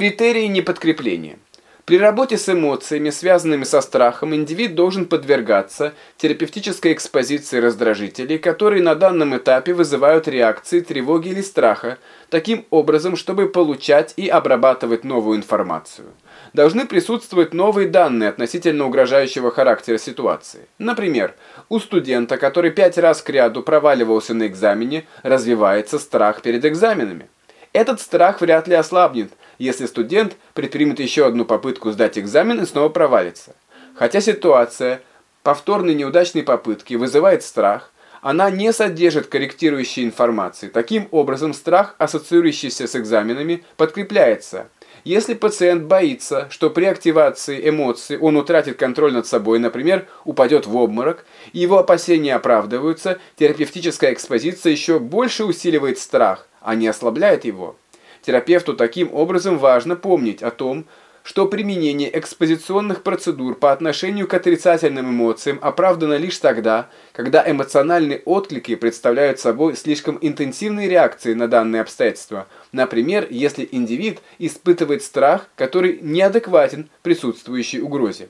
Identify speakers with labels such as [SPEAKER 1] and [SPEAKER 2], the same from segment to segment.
[SPEAKER 1] Критерии неподкрепления. При работе с эмоциями, связанными со страхом, индивид должен подвергаться терапевтической экспозиции раздражителей, которые на данном этапе вызывают реакции тревоги или страха, таким образом, чтобы получать и обрабатывать новую информацию. Должны присутствовать новые данные относительно угрожающего характера ситуации. Например, у студента, который пять раз к ряду проваливался на экзамене, развивается страх перед экзаменами. Этот страх вряд ли ослабнет, если студент предпримет еще одну попытку сдать экзамен и снова провалится. Хотя ситуация повторной неудачной попытки вызывает страх, она не содержит корректирующей информации. Таким образом, страх, ассоциирующийся с экзаменами, подкрепляется. Если пациент боится, что при активации эмоций он утратит контроль над собой, например, упадет в обморок, и его опасения оправдываются, терапевтическая экспозиция еще больше усиливает страх, а не ослабляет его. Терапевту таким образом важно помнить о том, что применение экспозиционных процедур по отношению к отрицательным эмоциям оправдано лишь тогда, когда эмоциональные отклики представляют собой слишком интенсивные реакции на данные обстоятельства. Например, если индивид испытывает страх, который неадекватен присутствующей угрозе.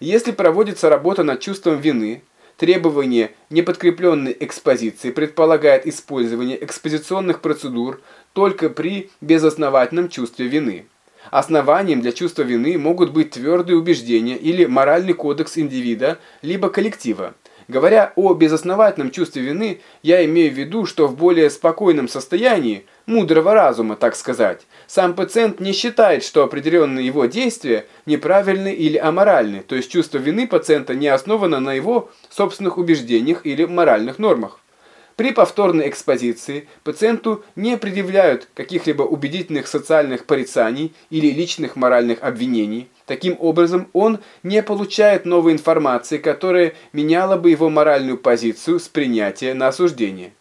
[SPEAKER 1] Если проводится работа над чувством вины, Требование неподкрепленной экспозиции предполагает использование экспозиционных процедур только при безосновательном чувстве вины. Основанием для чувства вины могут быть твердые убеждения или моральный кодекс индивида, либо коллектива. Говоря о безосновательном чувстве вины, я имею в виду, что в более спокойном состоянии, мудрого разума, так сказать, сам пациент не считает, что определенные его действия неправильны или аморальны, то есть чувство вины пациента не основано на его собственных убеждениях или моральных нормах. При повторной экспозиции пациенту не предъявляют каких-либо убедительных социальных порицаний или личных моральных обвинений. Таким образом, он не получает новой информации, которая меняла бы его моральную позицию с принятия на осуждение.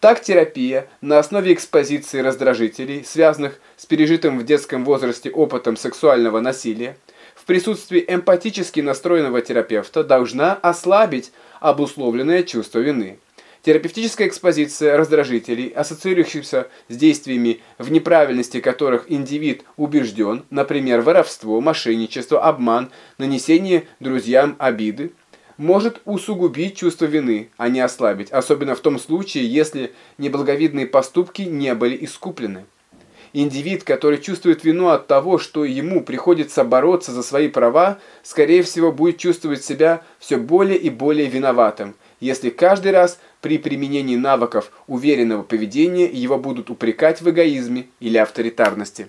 [SPEAKER 1] Так терапия на основе экспозиции раздражителей, связанных с пережитым в детском возрасте опытом сексуального насилия, в присутствии эмпатически настроенного терапевта должна ослабить обусловленное чувство вины. Терапевтическая экспозиция раздражителей, ассоциирующихся с действиями, в неправильности которых индивид убежден, например, воровство, мошенничество, обман, нанесение друзьям обиды, может усугубить чувство вины, а не ослабить, особенно в том случае, если неблаговидные поступки не были искуплены. Индивид, который чувствует вину от того, что ему приходится бороться за свои права, скорее всего будет чувствовать себя все более и более виноватым, если каждый раз при применении навыков уверенного поведения его будут упрекать в эгоизме или авторитарности.